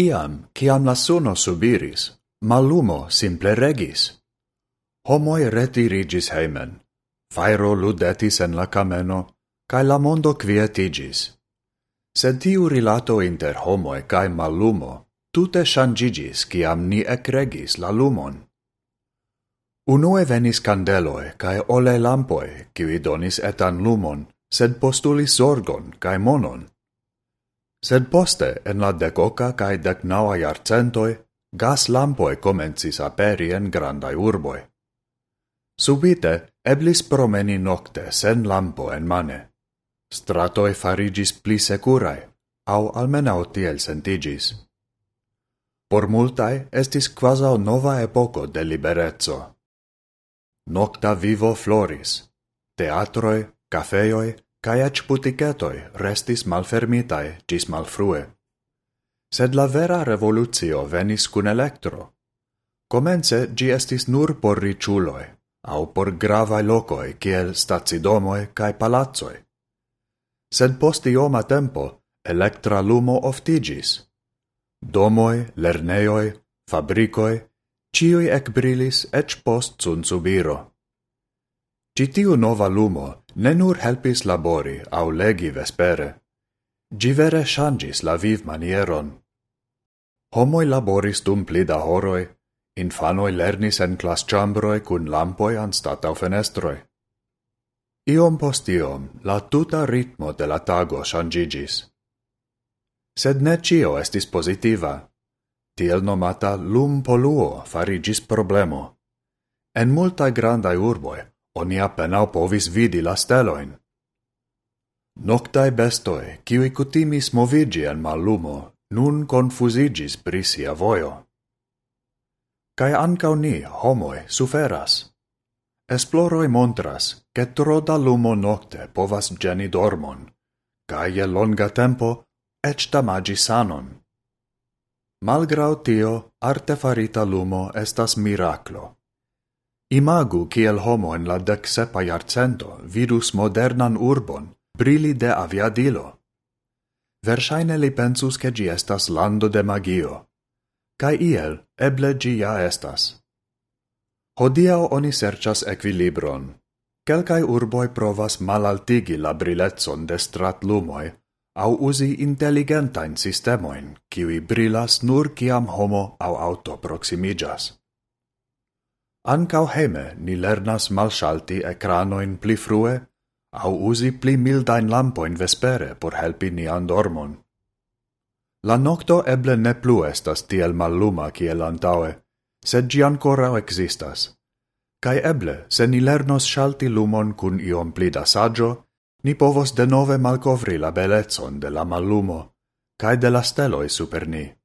Iam, ciam la suno subiris, malumo simple regis. Homoi retirigis heimen, fairo ludetis en la cameno, cae la mondo quietigis. Sed tiu rilato inter homoe cae malumo tute shangigis ciam ni ecregis la lumon. Unue venis candeloe cae ole lampoe, civi donis etan lumon, sed postulis sorgon cae monon. Sed poste, en la decoca cae decnaua iarcentoi, gas lampoe comencis aperi en grandai urboi. Subite, eblis promeni nocte sen lampo en mane. Stratoi farigis pli securae, au almenau tiel sentigis. Por multae estis quasau nova epoco de liberezzo. Nocta vivo floris, teatroi, cafeoi, cae ac buticetoi restis malfermitae gis malfrue. Sed la vera revolutio venis cun electro. Comence gi estis nur por riciuloi, au por gravae locoi kiel stazidomoi cae palazzoi. Sed posti ioma tempo, electra lumo oftigis. Domoi, lerneioi, fabricoi, ciui ecbrilis ec post sun subiro. Citiu nova lumo ne nur helpis labori au legi vespere, gi vere changis la viv manieron. Homoi laboris dum plida horoi, infanoi lernis en clasciambroi cun lampoi anstatau fenestroi. Iom post iom, la tuta ritmo de la tago changigis. Sed ne cio estis positiva. Tiel nomata lum poluo farigis problemo. En multa grandai urboi Oni appenao povis vidi la steloin. Noctae bestoi, kiui cutimis movigi en mallumo, nun confusigis brisia voio. Cae ancau ni, homoi, suferas. Esploroi montras, che tro da lumo nocte povas geni dormon, cae je longa tempo, ec damagi sanon. Malgrau tio, artefarita lumo estas miraclo. Imagu kiel homo en la decsepa iarcento vidus modernan urbon, brili de aviadilo. Versaine li pensus che gi estas lando de magio, cae iel eble gi ja estas. Hodiao oni serchas equilibron. Kelkaj urboi provas malaltigi la brilezzon de strat lumoi, au usi intelligentain sistemoin, kiwi brilas nur kiam homo au auto proximigas. Ancau heme ni lernas malshalti ecranoin pli frue, au usi pli mildain lampoin vespere por helpi nian dormon. La nocto eble ne plu estas tiel malluma kiel antaue, sed gi ancora existas. Cai eble, se ni lernos shalti lumon cun iom pli da saggio, ni povos denove malcovri la bellezon de la mallumo, cae de la steloi super ni.